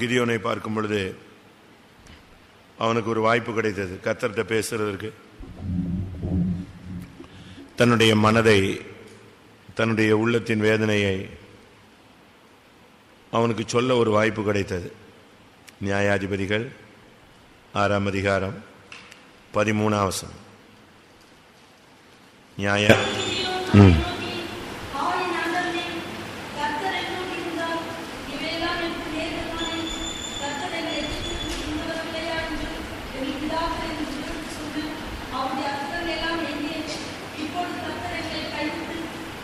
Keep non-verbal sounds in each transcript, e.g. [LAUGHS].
கிதியோனை பார்க்கும் பொழுது அவனுக்கு ஒரு வாய்ப்பு கிடைத்தது. கத்தர்கிட்ட பேசுறதற்கு. தன்னுடைய மனதை தன்னுடைய உள்ளத்தின் வேதனையை அவனுக்கு சொல்ல ஒரு வாய்ப்பு கிடைத்தது. நியாயாதிபதிகள் ஆறாம் அதிகாரம் பதிமூணாவசம் நியாய ம் அவனின் ஆண்டவனே, கர்த்தர் என்னோடு இருந்தார். இவையெல்லாம் எனக்கு நேர்ந்ததானே. கர்த்தர் என்னை எச்சரித்து உன்னதர்களையா என்று என் பிதாக்கள் என்று சொல்லு. அவருடைய அற்புதங்கள் எல்லாம் எங்கே? இப்பொழுது கர்த்தர் எங்களை கைவிட்டு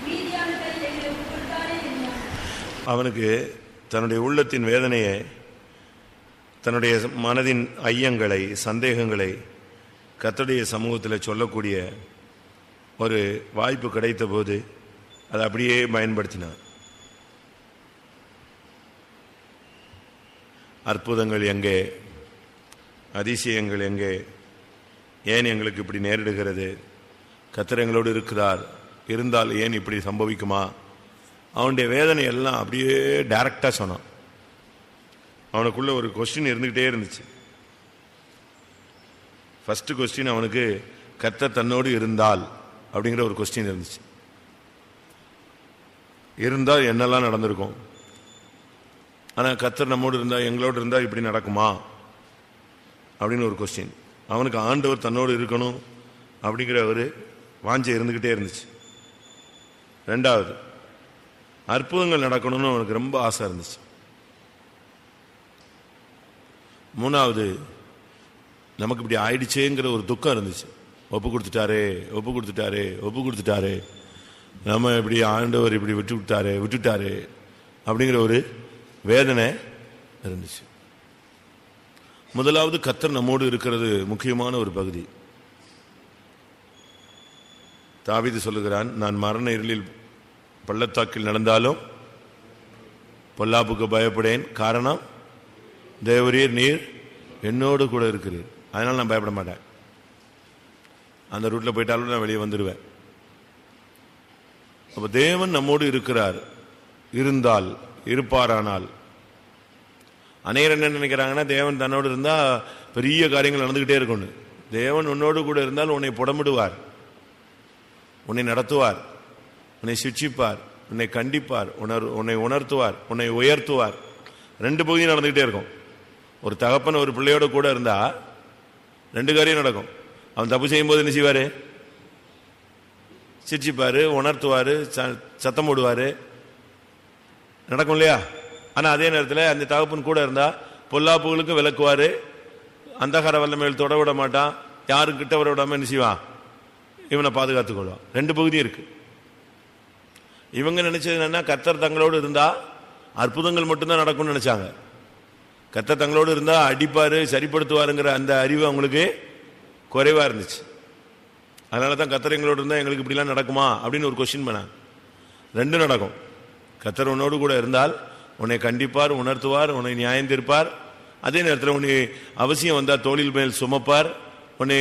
மீதியான கையில் எங்களை ஒப்புக்கொடுத்தாரே என்றார். அவனுக்கு தன்னுடைய உள்ளத்தின் வேதனையை தன்னுடைய மனதின் ஐயங்களை சந்தேகங்களை கத்தடைய சமூகத்தில் சொல்லக்கூடிய ஒரு வாய்ப்பு கிடைத்த போது அதை அப்படியே பயன்படுத்தினான். அற்புதங்கள் எங்கே? அதிசயங்கள் எங்கே? ஏன் எங்களுக்கு இப்படி நேரிடுகிறது? கர்த்தர் எங்களோடு இருக்கிறார். இருந்தால் ஏன் இப்படி சம்பவிக்குமா? அவனுடைய வேதனை எல்லாம் அப்படியே டைரக்டாக சொன்னான். அவனுக்குள்ள ஒரு கொஸ்டின் இருந்துகிட்டே இருந்துச்சு. ஃபஸ்ட்டு கொஸ்டின் அவனுக்கு கத்த தன்னோடு இருந்தால்? அப்படிங்கிற ஒரு கொஸ்டின் இருந்துச்சு. இருந்தால் என்னெல்லாம் நடந்திருக்கும்? ஆனால் கத்தர் நம்மோடு இருந்தால் எங்களோடு இருந்தால் இப்படி நடக்குமா? அப்படின்னு ஒரு கொஸ்டின் அவனுக்கு ஆண்டவர் தன்னோடு இருக்கணும் அப்படிங்கிற ஒரு வாஞ்சை இருந்துக்கிட்டே இருந்துச்சு. ரெண்டாவது அற்புதங்கள் நடக்கணும்னு அவனுக்கு ரொம்ப ஆசை இருந்துச்சு. மூணாவது நமக்கு இப்படி ஆயிடுச்சேங்கிற ஒரு துக்கம் இருந்துச்சு. ஒப்பு கொடுத்துட்டாரே ஒப்பு கொடுத்துட்டாரே ஒப்பு கொடுத்துட்டாரே. நம்ம இப்படி ஆண்டவர் இப்படி விட்டு விட்டாரு விட்டுட்டாரு அப்படிங்கிற ஒரு வேதனை இருந்துச்சு. முதலாவது கத்தர் நம்மோடு இருக்கிறது முக்கியமான ஒரு பகுதி. தாவீது சொல்லுகிறான் நான் மரண இருளில் பள்ளத்தாக்கில் நடந்தாலும் பொல்லாப்புக்கு பயப்படேன். காரணம் தேவரீர் நீர் என்னோடு கூட இருக்கிறீர். அதனால் நான் பயப்பட மாட்டேன். அந்த ரூட்டில் போயிட்டாலும் நான் வெளியே வந்துடுவேன். அப்போ தேவன் நம்மோடு இருக்கிறார். இருந்தால் இருப்பாரானால். அநேகர் என்ன நினைக்கிறாங்கன்னா தேவன் தன்னோடு இருந்தால் பெரிய காரியங்கள் நடந்துக்கிட்டே இருக்கணும் தேவன் உன்னோடு கூட இருந்தால் உன்னை புடமிடுவார். உன்னை நடத்துவார். உன்னை சிக்ஷிப்பார் உன்னை கண்டிப்பார் உணர் உன்னை உணர்த்துவார் உன்னை உயர்த்துவார். ரெண்டு பகுதியும் நடந்துகிட்டே இருக்கும். ஒரு தகப்பன் ஒரு பிள்ளையோட கூட இருந்தா ரெண்டு காரியம் நடக்கும். அவன் தப்பு செய்யும்போது என்ன செய்வாரு? சிரிச்சிப்பாரு உணர்த்துவாரு ச- சத்தம் போடுவாரு. நடக்கும் இல்லையா? ஆனா அதே நேரத்தில் அந்த தகப்பன் கூட இருந்தா பொல்லாப்புகளுக்கும் விளக்குவாரு. அந்தகார வல்லமையில் தொட விட மாட்டான். யாருக்கிட்ட விட வர விடாம என்ன செய்வான்? இவனை பாதுகாத்துக் கொள்வான். ரெண்டு பகுதியும் இருக்கு. இவங்க நினைச்சது என்னன்னா கத்தர் தங்களோடு இருந்தா அற்புதங்கள் மட்டும்தான் நடக்கும்னு நினைச்சாங்க. கத்தர் தங்களோடு இருந்தா அடிப்பாரு சரிப்படுத்துவாருங்கிற அந்த அறிவு அவங்களுக்கு குறைவா இருந்துச்சு. அதனால தான் கத்தர் எங்களோடு இருந்தா எங்களுக்கு இப்படிலாம் நடக்குமா அப்படின்னு ஒரு கொஸ்டின் பண்ணாங்க. ரெண்டும் நடக்கும். கத்தர் உன்னோடு கூட இருந்தால் உன்னை கண்டிப்பார் உணர்த்துவார் உன்னை நியாயம் தீர்ப்பார். அதே நேரத்தில் உன்னை அவசியம் வந்தால் தோளில் மேல் சுமப்பார். உன்னை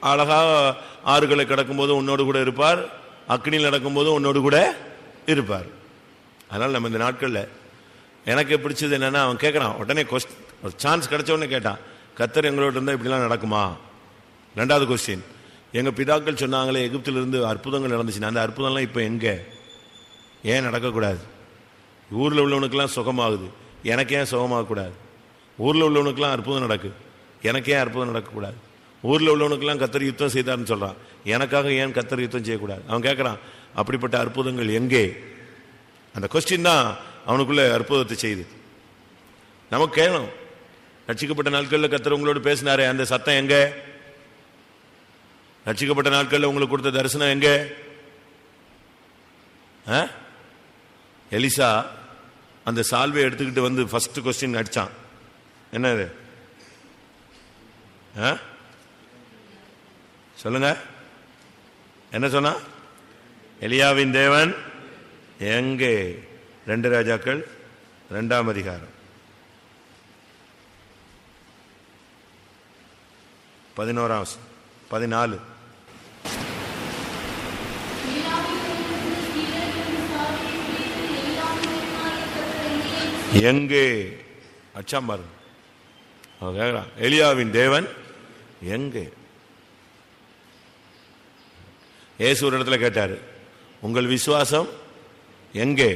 அழகாக ஆறுகளை கடக்கும்போது உன்னோடு கூட இருப்பார். அக்னியில் நடக்கும்போது உன்னோடு கூட இருப்பார். அதனால் நம்ம இந்த நாட்களில் எனக்கு பிடிச்சது என்னென்னா அவன் கேட்குறான் உடனே கொஸ்ட் ஒரு சான்ஸ் கிடச்சவொடனே கேட்டான் கத்தர் எங்களோட இருந்தால் இப்படிலாம் நடக்குமா? ரெண்டாவது கொஸ்டின் எங்கள் பிதாக்கள் சொன்னாங்களே எகிப்திலிருந்து அற்புதங்கள் நடந்துச்சுன்னா அந்த அற்புதம்லாம் இப்போ எங்கே? ஏன் நடக்கக்கூடாது? ஊரில் உள்ளவனுக்கெல்லாம் சுகமாகுது. எனக்கு ஏன் சுகமாகக்கூடாது? ஊரில் உள்ளவனுக்கெல்லாம் அற்புதம் நடக்கு. எனக்கு ஏன் அற்புதம் நடக்கக்கூடாது? ஊரில் உள்ளவனுக்கெல்லாம் கத்தர் யுத்தம் செய்தார்னு சொல்கிறான் எனக்காக ஏன் கத்தர் யுத்தம் செய்யக்கூடாது? அவன் கேட்குறான் அப்படிப்பட்ட அற்புதங்கள் எங்கே? அந்த கொஸ்டின் தான் அவனுக்குள்ள அற்புதத்தை செய்யுது நமக்கு கேட்கணும் ரட்சிக்கப்பட்ட நாட்களில் கத்தர் உங்களோட பேசினாரே அந்த சத்தம் எங்க? ரட்சிக்கப்பட்ட நாட்களில் உங்களுக்கு கொடுத்த தரிசனம் எங்க? ஆ? எலிசா அந்த சால்வை எடுத்துக்கிட்டு வந்து ஃபர்ஸ்ட் கொஸ்டின் அடிச்சான். என்னது ஆ? சொல்லுங்க. என்ன சொன்னா எலியாவின் தேவன் எங்கே? ரெண்டு ராஜாக்கள் ரெண்டாம் அதிகாரம். பதினோராம் பதினாலு. எங்கே? அச்சாம் பாருங்க. அவன் கேட்குறான் எலியாவின் தேவன் எங்கே? இயேசு ஒரு இடத்துல கேட்டார். உங்கள் விசுவாசம் எங்கே?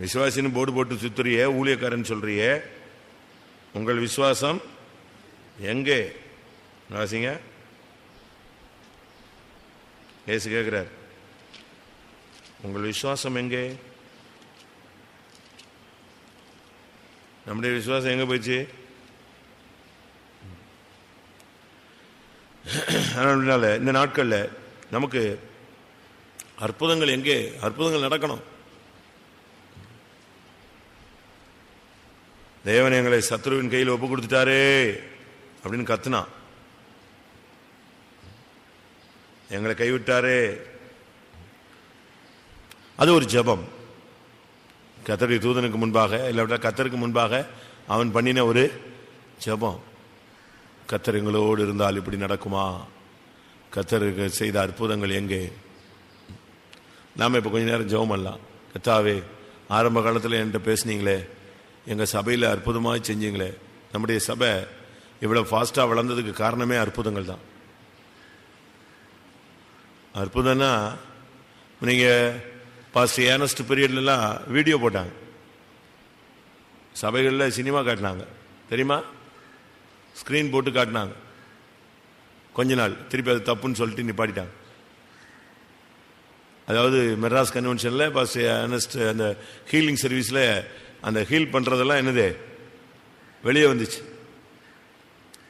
விசுவாசின்னு போர்டு போட்டு சுத்துறியே ஊழியக்காரன் சொல்றியே. உங்கள் விசுவாசம் எங்கே? வாசிங்க. ஏசு கேட்கிறார் உங்கள் விசுவாசம் எங்கே? நம்முடைய விசுவாசம் எங்க போயிடுச்சு? அதனால இந்த நாட்களில் நமக்கு அற்புதங்கள் எங்கே? அற்புதங்கள் நடக்கணும். தேவன் எங்களை சத்ருவின் கையில் ஒப்பு கொடுத்துட்டாரே அப்படின்னு கத்துனா. எங்களை கைவிட்டாரே. அது ஒரு ஜெபம். கத்தருடைய தூதனுக்கு முன்பாக இல்லாவிட்டா கத்தருக்கு முன்பாக அவன் பண்ணின ஒரு ஜெபம். கத்தர் எங்களோடு இருந்தால் இப்படி நடக்குமா? கத்தருக்கு செய்த அற்புதங்கள் எங்கே? நாம இப்போ கொஞ்ச நேரம் ஜெபம் பண்ணலாம். கத்தாவே ஆரம்ப காலத்தில் என்கிட்ட பேசுனீங்களே எங்கள் சபையில் அற்புதமாக செஞ்சீங்களே நம்முடைய சபை இவ்வளோ ஃபாஸ்ட்டாக வளர்ந்ததுக்கு காரணமே அற்புதங்கள் தான். அற்புதம்னா நீங்கள் பாஸ்ட் ஏனஸ்ட் பீரியட்லலாம் வீடியோ போட்டாங்க. சபைகளில் சினிமா காட்டினாங்க. தெரியுமா? ஸ்க்ரீன் போட்டு காட்டினாங்க. கொஞ்ச நாள். திருப்பி அது தப்புன்னு சொல்லிட்டு நிப்பாட்டிட்டாங்க. அதாவது மெட்ராஸ் கன்வென்ஷனில் பாஸ் அனஸ்ட் அந்த ஹீலிங் சர்வீஸில் அந்த ஹீல் பண்ணுறதெல்லாம் என்னது? வெளியே வந்துச்சு.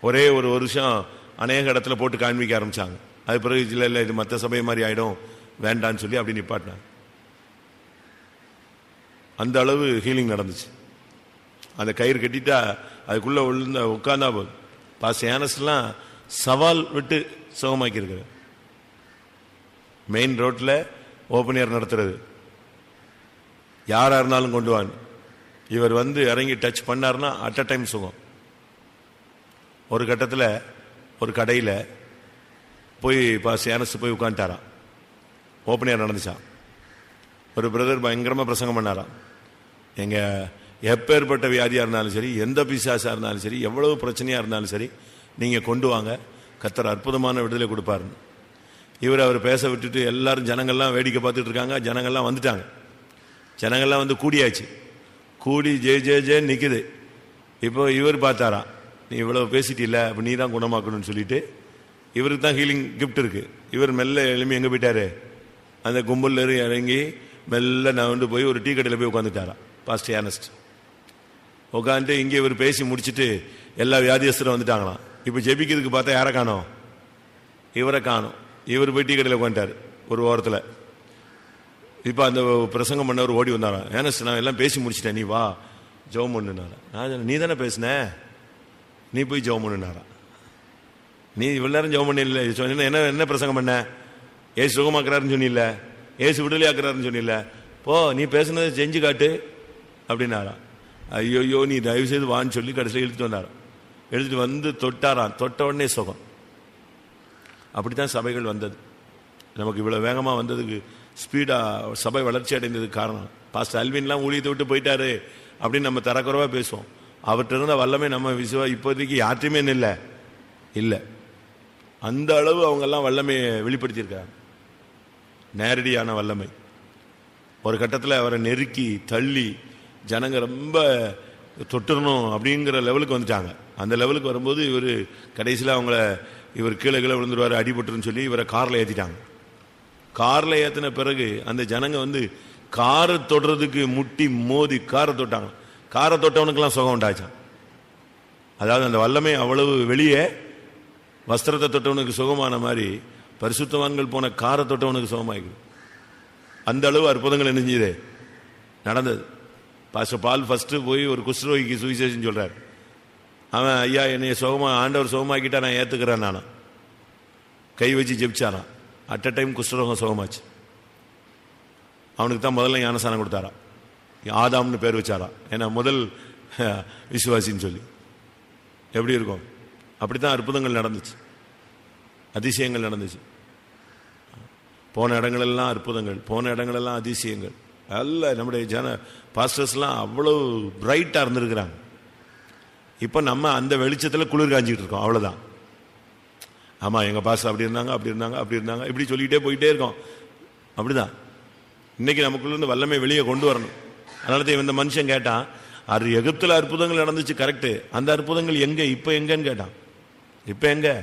ஒரே ஒரு வருஷம் அநேக இடத்துல போட்டு காண்பிக்க ஆரம்பித்தாங்க அது பிறகு இல்லை இல்லை இது மற்ற சபை மாதிரி ஆகிடும் வேண்டான்னு சொல்லி அப்படி நிப்பாட்டினாங்க. அந்த அளவு ஹீலிங் நடந்துச்சு. அந்த கயிறு கட்டிட்டா அதுக்குள்ளே உள்ள உட்காந்தா போதும். பாஸ் ஏனஸ்லாம் சவால் விட்டு சுகமாக்கி இருக்கிறது மெயின் ரோட்டில் ஓப்பன் ஏர் நடத்துறது. யாராக இருந்தாலும் கொண்டு வாங்க இவர் வந்து இறங்கி டச் பண்ணாருன்னா அட் அ டைம் சுகம். ஒரு கட்டத்தில் ஒரு கடையில் போய் பாஸ் ஏனஸ் போய் உட்காந்துட்டாராம் ஓப்பன் ஏர் நடந்துச்சான் ஒரு பிரதர் பயங்கரமாக பிரசங்கம் பண்ணாராம். எங்கள் எப்பேற்பட்ட வியாதியாக இருந்தாலும் சரி எந்த பிசாசாக இருந்தாலும் சரி எவ்வளவு பிரச்சனையாக இருந்தாலும் சரி நீங்கள் கொண்டு வாங்க. கத்தர் அற்புதமான விடுதலை கொடுப்பாருன்னு இவர் அவர் பேச விட்டுட்டு எல்லாரும் ஜனங்கள்லாம் வேடிக்கை பார்த்துட்டு இருக்காங்க. ஜனங்கள்லாம் வந்துட்டாங்க. ஜனங்கள்லாம் வந்து கூடியாச்சு. கூடி ஜே ஜே ஜே நிற்குது இப்போ இவர் பார்த்தாராம் நீ இவ்வளோ பேசிட்டில்ல அப்போ நீ தான் குணமாக்கணும்னு சொல்லிட்டு. இவருக்கு தான் ஹீலிங் கிஃப்ட் இருக்குது இவர் மெல்ல எளிமையை எங்கே போயிட்டாரு? அந்த கும்பலில் இறங்கி மெல்ல நவண்டு போய் ஒரு டீ கடையில் போய் உட்காந்துட்டாராம் பாஸ்ட் ஏனஸ்ட் உட்காந்துட்டு இங்கே இவர் பேசி முடிச்சுட்டு எல்லா வியாதியஸ்தரும் வந்துட்டாங்களாம். இப்போ ஜெபிக்கிறதுக்கு பார்த்தா யாரை காணோம்? இவரை காணும். இவர் பெட்டி கடையில் உட்காந்துட்டார் ஒரு ஓரத்தில். இப்போ அந்த பிரசங்கம் பண்ணவர் ஓடி வந்தாராம் ஏனஸ் நான் எல்லாம் பேசி முடிச்சிட்டேன் நீ வா ஜெபம் பண்ணுனாரா? நான் நீ தானே பேசுன? நீ போய் ஜெபம் பண்ணுனாரா? நீ இவ்வளோ நேரம் ஜெபம் பண்ண சொன்ன என்ன என்ன பிரசங்கம் பண்ண? ஏசு சுகமாக்குறாருன்னு சொன்னில்ல? ஏசு விடுதலையாக்குறாருன்னு சொன்னில்ல? போ நீ பேசுனதை செஞ்சு காட்டு அப்படின்னாரா. ஐயோயோ நீ தயவு செய்து வான்னு சொல்லி கடைசியில் இழுத்துட்டு வந்தாராம் எடுத்துட்டு வந்து தொட்டாராம். தொட்ட உடனே சுகம். அப்படித்தான் சபைகள் வந்தது. நமக்கு இவ்வளோ வேகமாக வந்ததுக்கு ஸ்பீடாக சபை வளர்ச்சி அடைந்ததுக்கு காரணம். பாஸ்டர் அல்வின்லாம் ஊழியத்தை விட்டு போயிட்டாரு அப்படின்னு நம்ம தரக்குறவாக பேசுவோம். அவர்கிட்ட இருந்த வல்லமை நம்ம விசுவா இப்போதைக்கு யார்ட்டையுமே இல்லை இல்லை. அந்த அளவு அவங்கெல்லாம் வல்லமையை வெளிப்படுத்தியிருக்காங்க. நேரடியான வல்லமை. ஒரு கட்டத்தில் அவரை நெருக்கி தள்ளி ஜனங்க ரொம்ப தொட்டுறணும் அப்படிங்கிற லெவலுக்கு வந்துட்டாங்க. அந்த லெவலுக்கு வரும்போது இவர் கடைசியில் அவங்கள இவர் கீழே கீழே விழுந்துருவாரு அடிபட்டுருன்னு சொல்லி இவரை காரில் ஏற்றிட்டாங்க காரில் ஏற்றின பிறகு அந்த ஜனங்க வந்து காரை தொடுறதுக்கு முட்டி மோதி காரை தொட்டாங்க. காரை தொட்டவனுக்கெல்லாம் சுகம் உண்டாச்சான் அதாவது அந்த வல்லமை அவ்வளவு வெளியே வஸ்திரத்தை தொட்டவனுக்கு சுகமான மாதிரி பரிசுத்தவான்கள் போன காரை தொட்டவனுக்கு சுகமாயிருக்கு அந்த அளவு அற்புதங்கள் என்ன நடந்தது. பாஸ்டர் பால் ஃபஸ்ட்டு போய் ஒரு குஷ்ரோகிக்கு சுவிசேஷன் சொல்கிறார் அவன் ஐயா என்னை சுகமாக ஆண்டவர் சுகமாக்கிட்டா நான் ஏற்றுக்கிறேன் நான். கை வச்சு ஜெபிச்சாரான் அட் அ டைம் குஷ்டரோகம் சுகமாச்சு. அவனுக்கு தான் முதல்ல ஞானசானம் கொடுத்தாரா ஆதாம்னு பேர் வச்சாரா ஏன்னா முதல் விசுவாசின்னு சொல்லி. எப்படி இருக்கும்? அப்படித்தான் அற்புதங்கள் நடந்துச்சு. அதிசயங்கள் நடந்துச்சு. போன இடங்களெல்லாம் அற்புதங்கள் போன இடங்களெல்லாம் அதிசயங்கள். நல்ல நம்முடைய ஜன பாஸ்டர்ஸ்லாம் அவ்வளோ பிரைட்டாக இருந்திருக்கிறாங்க. இப்போ நம்ம அந்த வெளிச்சத்தில் குளிர் காஞ்சிக்கிட்டு இருக்கோம். அவ்வளோதான் ஆமாம் எங்கள் பாஸ் அப்படி இருந்தாங்க அப்படி இருந்தாங்க அப்படி இருந்தாங்க. இப்படி சொல்லிக்கிட்டே போயிட்டே இருக்கோம். அப்படிதான். இன்னைக்கு நமக்குள்ளேருந்து வல்லமை வெளியே கொண்டு வரணும். அதனால தான் இந்த மனுஷன் கேட்டான் அது எகிப்துல அற்புதங்கள் நடந்துச்சு. கரெக்டு அந்த அற்புதங்கள் எங்கே? இப்போ எங்கன்னு கேட்டான். இப்போ எங்கே?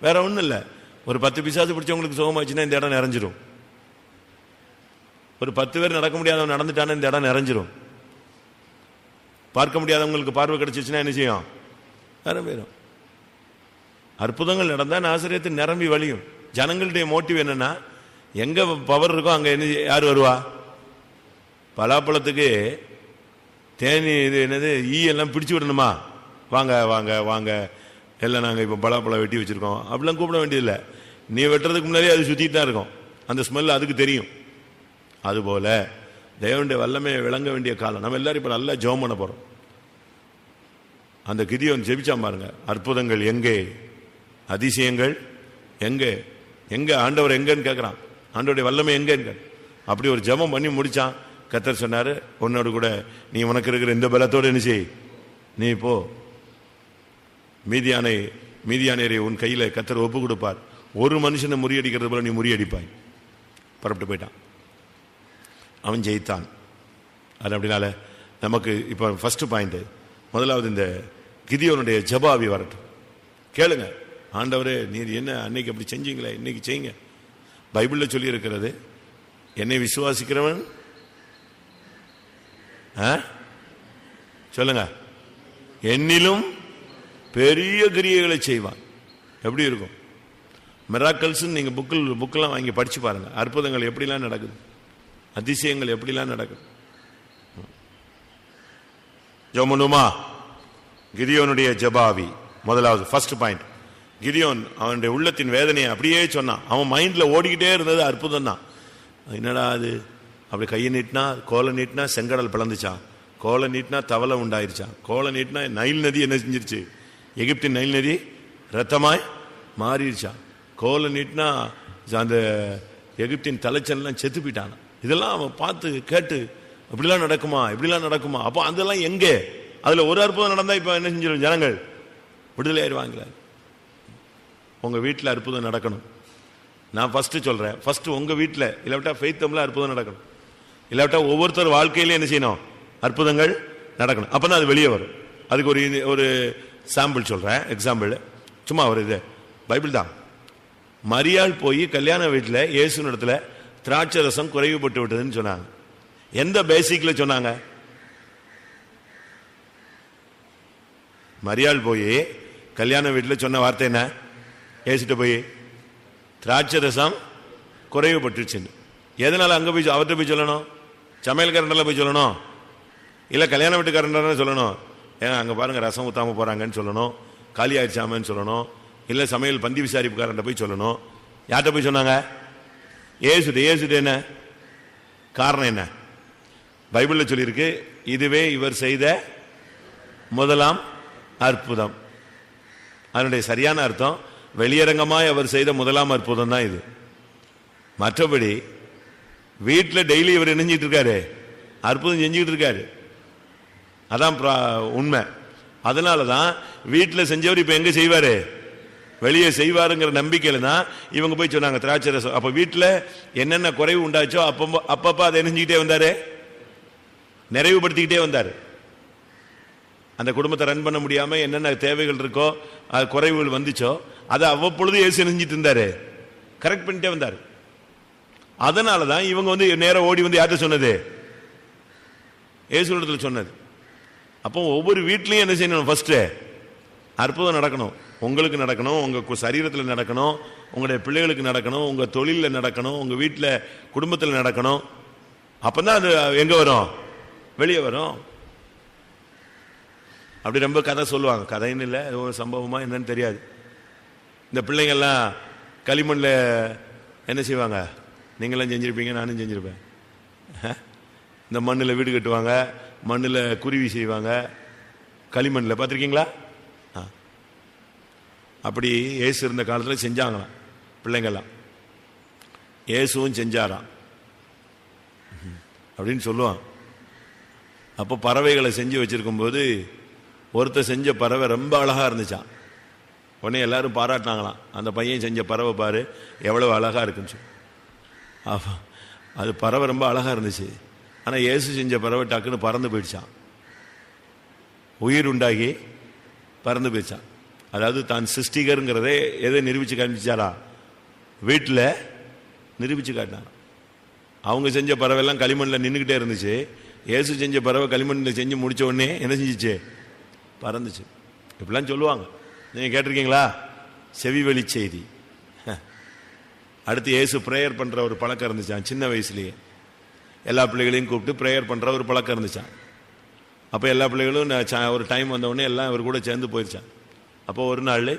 வேற ஒன்றும் இல்லை. ஒரு பத்து பிசாசு பிடிச்சவங்களுக்கு சுகமாச்சுன்னா இந்த இடம் நிறைஞ்சிரும். ஒரு பத்து பேர் நடக்க முடியாதவன் நடந்துட்டானே இந்த இடம் நிறைஞ்சிரும். பார்க்க முடியாதவங்களுக்கு பார்வை கிடைச்சிச்சுன்னா என்ன செய்யும்? வேற போயிடும் அற்புதங்கள் நடந்தால் நாசிரியத்து நிரம்பி வழியும். ஜனங்களுடைய மோட்டிவ் என்னன்னா எங்கே பவர் இருக்கோ அங்கே என்ன யார் வருவா? பலாப்பழத்துக்கு தேனி இது என்னது ஈ எல்லாம் பிடிச்சி விடணுமா? வாங்க வாங்க வாங்க. எல்லாம் நாங்கள் இப்போ பலாப்பழம் வெட்டி வச்சுருக்கோம். அப்படிலாம் கூப்பிட வேண்டியதில்லை. நீ வெட்டுறதுக்கு முன்னாடியே அது சுற்றிட்டு தான் இருக்கும். அந்த ஸ்மெல் அதுக்கு தெரியும். அதுபோல் தேவனுடைய வல்லமையை விளங்க வேண்டிய காலம். நம்ம எல்லாரும் இப்போ நல்லா ஜெபம் பண்ண போகிறோம் அந்த கிதியோன் ஜெபிச்சான் பாருங்க. அற்புதங்கள் எங்கே? அதிசயங்கள் எங்கே? எங்கே? ஆண்டவர் எங்கேன்னு கேட்குறான் ஆண்டவருடைய வல்லமை எங்கேன்னு அப்படி ஒரு ஜெபம் பண்ணி முடிச்சான். கத்தர் சொன்னாரு உன்னோடு கூட நீ உனக்கு இருக்கிற இந்த பலத்தோடு என்ன செய்? நீ போ. மீதியானை மீதியானரை உன் கையில் கத்தர் ஒப்பு கொடுப்பார். ஒரு மனுஷனை முறியடிக்கிறது போல நீ முறியடிப்பாய். புறப்பட்டு போயிட்டான். அவன் ஜெயித்தான். அது அப்படினால நமக்கு இப்போ ஃபஸ்ட்டு பாயிண்ட்டு முதலாவது இந்த கிதியோனுடைய ஜபாவி வரட்டும். கேளுங்க. ஆண்டவரே நீர் என்ன அன்னைக்கு அப்படி செஞ்சீங்களே? இன்னைக்கு செய்யுங்க. பைபிளில் சொல்லியிருக்கிறது என்னை விசுவாசிக்கிறவன் ஆ? சொல்லுங்க. என்னிலும் பெரிய கிரியைகளை செய்வான். எப்படி இருக்கும்? மிராக்கல்ஸ் நீங்கள் புக்கில் புக்கெல்லாம் வாங்கி படித்து பாருங்கள் அற்புதங்கள் எப்படிலாம் நடக்குது? அதிசயங்கள் எப்படிலாம் நடக்கும்? ஜோமனுமா கிரியோனுடைய ஜபாவி முதலாவது ஃபர்ஸ்ட் பாயிண்ட் கிரியோன் அவனுடைய உள்ளத்தின் வேதனையை அப்படியே சொன்னான். அவன் மைண்டில் ஓடிக்கிட்டே இருந்தது அற்புதம் தான் என்னடா அது? அப்படி கையை நீட்டினா கோலை நீட்டினா செங்கடல் பிளந்துச்சான் கோலை நீட்டினா தவளை உண்டாயிருச்சான் கோலை நீட்டினா நைல் நதி என்ன செஞ்சிருச்சு? எகிப்தின் நைல் நதி ரத்தமாய் மாறிடுச்சான் கோலை நீட்டினா அந்த எகிப்தின் தலைச்சன்லாம் செத்து போயிட்டான் இதெல்லாம் அவன் பார்த்து கேட்டு இப்படிலாம் நடக்குமா? இப்படிலாம் நடக்குமா? அப்போ அதெல்லாம் எங்கே? அதில் ஒரு அற்புதம் நடந்தால் இப்போ என்ன செஞ்சிடும் ஜனங்கள்? விடுதலை ஆயிடுவாங்களே வீட்டில் அற்புதம் நடக்கணும். நான் ஃபஸ்ட்டு சொல்கிறேன் ஃபஸ்ட்டு உங்கள் வீட்டில் இல்லாவிட்டா ஃபெய்த்தம்ல அற்புதம் நடக்கணும். இல்லாவிட்டா ஒவ்வொருத்தர் வாழ்க்கையிலையும் என்ன செய்யணும்? அற்புதங்கள் நடக்கணும். அப்போ தான் அது வெளியே வரும். அதுக்கு ஒரு இது- ஒரு சாம்பிள் சொல்கிறேன் எக்ஸாம்பிள் சும்மா ஒரு இது. பைபிள் தான். மரியாள் போய் கல்யாண வீட்டில் இயேசு இடத்துல திராட்சை ரசம் குறைவுபட்டு விட்டதுன்னு சொன்னாங்க. எந்த பேசிக்ல சொன்னாங்க? மரியாள் போய் கல்யாண வீட்டில் சொன்ன வார்த்தை என்ன? ஏசிட்டு போய் திராட்சை ரசம் குறைவுபட்டுச்சுன்னு எதனால அங்கே போய் அவர்கிட்ட போய் சொல்லணும்? சமையல்காரண்டில் போய் சொல்லணும்? இல்லை கல்யாண வீட்டுக்காரன் சொல்லணும்? ஏன்னா அங்கே பாருங்கள் ரசம் ஊற்றாமல் போகிறாங்கன்னு சொல்லணும். காலி ஆயிடுச்சாமன்னு சொல்லணும். இல்லை சமையல் பந்தி விசாரிப்புக்காரன் போய் சொல்லணும். யார்கிட்ட போய் சொன்னாங்க? ஏசுது ஏசுது என்ன? காரணம் என்ன? பைபிளில் சொல்லியிருக்கு இதுவே இவர் செய்த முதலாம் அற்புதம். அதனுடைய சரியான அர்த்தம் வெளியரங்கமாய் அவர் செய்த முதலாம் அற்புதம் தான் இது. மற்றபடி வீட்டில் டெய்லி இவர் இணைஞ்சிட்டு இருக்காரு அற்புதம் செஞ்சுக்கிட்டு இருக்காரு அதான் உண்மை. அதனால தான் வீட்டில் செஞ்சவர் இப்போ எங்கே செய்வாரு? வெளியே செய்வாருங்கிற நம்பிக்கையில தான் இவங்க போய் சொன்னாங்க திராட்சை ரசம் அப்ப வீட்டில் என்னென்ன குறைவு உண்டாச்சோ அப்பப்போ அப்பப்போ அதை நினைஞ்சுக்கிட்டே வந்தாரு. நிறைவுபடுத்திக்கிட்டே வந்தாரு. அந்த குடும்பத்தை ரன் பண்ண முடியாம என்னென்ன தேவைகள் இருக்கோ அது குறைவுகள் வந்துச்சோ அதை அவ்வப்பொழுது ஏசு செஞ்சிட்டு இருந்தாரு. கரெக்ட் பண்ணிட்டே வந்தாரு. அதனால தான் இவங்க வந்து நேரம் ஓடி வந்து யார்கிட்ட சொன்னது? ஏசுடத்துல சொன்னது. அப்போ ஒவ்வொரு வீட்லையும் என்ன செய்யணும்? ஃபர்ஸ்ட்டு அற்புதம் நடக்கணும். உங்களுக்கு நடக்கணும் உங்கள் கு- நடக்கணும் உங்களுடைய பிள்ளைகளுக்கு நடக்கணும் உங்கள் தொழிலில் நடக்கணும் உங்கள் வீட்டில் குடும்பத்தில் நடக்கணும். அப்போ தான் அது எங்கே வரும்? வெளியே வரும். அப்படி ரொம்ப கதை சொல்லுவாங்க. கதைன்னு இல்லை ஒரு சம்பவமாக என்னன்னு தெரியாது. இந்த பிள்ளைங்கள்லாம் களிமண்ணில் என்ன செய்வாங்க? நீங்களாம் செஞ்சுருப்பீங்க நானும் செஞ்சுருப்பேன். இந்த மண்ணில் வீடு கட்டுவாங்க மண்ணில் குருவி செய்வாங்க. களிமண்ணில் பார்த்துருக்கீங்களா? அப்படி ஏசு இருந்த காலத்தில் செஞ்சாங்களாம். பிள்ளைங்கள்லாம் இயேசுவும் செஞ்சாராம். அப்படின்னு சொல்லுவான். அப்போ பறவைகளை செஞ்சு வச்சிருக்கும்போது ஒருத்தர் செஞ்ச பறவை ரொம்ப அழகாக இருந்துச்சான் உடனே எல்லாரும் பாராட்டினாங்களாம். அந்த பையன் செஞ்ச பறவை பாரு எவ்வளவு அழகாக இருக்குன்னு சொல்லி. அது பறவை ரொம்ப அழகாக இருந்துச்சு. ஆனால் இயேசு செஞ்ச பறவை டக்குன்னு பறந்து போயிடுச்சான் உயிர் உண்டாகி பறந்து போயிடுச்சான் அதாவது தான் சிருஷ்டிகருங்கிறதே எதை நிரூபிச்சு காமிச்சாரா வீட்டில் நிரூபித்து காட்டினார் அவங்க செஞ்ச பறவைலாம் களிமண்ணில் நின்றுக்கிட்டே இருந்துச்சு. இயேசு செஞ்ச பறவை களிமண்ணில் செஞ்சு முடித்த உடனே என்ன செஞ்சிச்சு? பறந்துச்சு. இப்படிலாம் சொல்லுவாங்க. நீங்கள் கேட்டிருக்கீங்களா? செவி வழி செய்தி. அடுத்து இயேசு ப்ரேயர் பண்ணுற ஒரு பழக்கம் இருந்துச்சான் சின்ன வயசுலேயே. எல்லா பிள்ளைகளையும் கூப்பிட்டு ப்ரேயர் பண்ணுற ஒரு பழக்கம் இருந்துச்சான் அப்போ எல்லா பிள்ளைகளும் நான் ஒரு டைம் வந்தவுடனே எல்லாம் இவர் கூட சேர்ந்து போயிருச்சான் அப்போ ஒரு நாள்